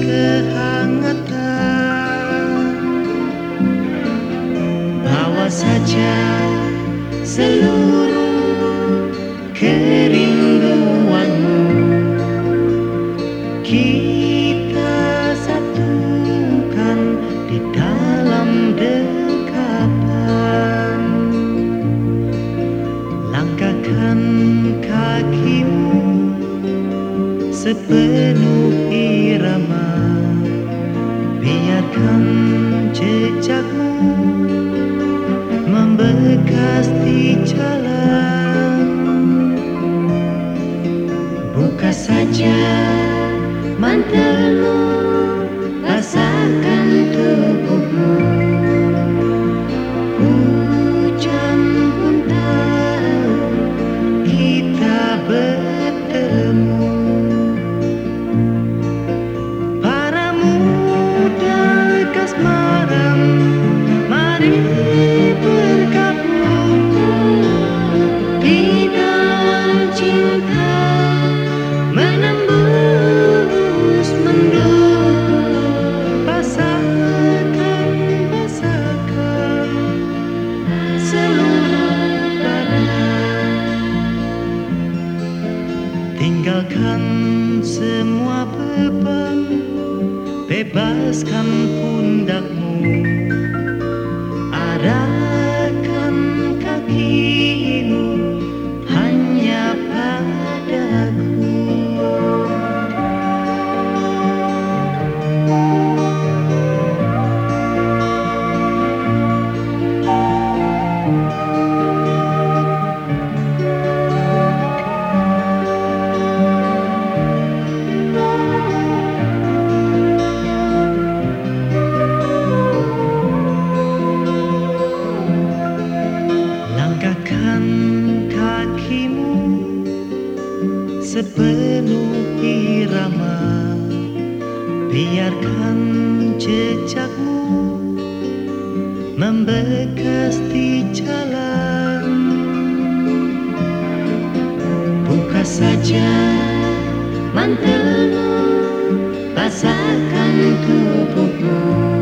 kehangatan. Bawa saja seluruh kerinduanmu. Kita satukan di dalam dekapan Langkahkan kakimu seperti bekas di jalan. Buka saja. me vas sepenuh irama. Biarkan jejakmu membekas di jalan. Buka saja mantelmu, basahkan tubuhmu.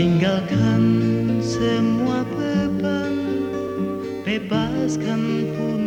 Tinggalkan semua beban Bebaskan pun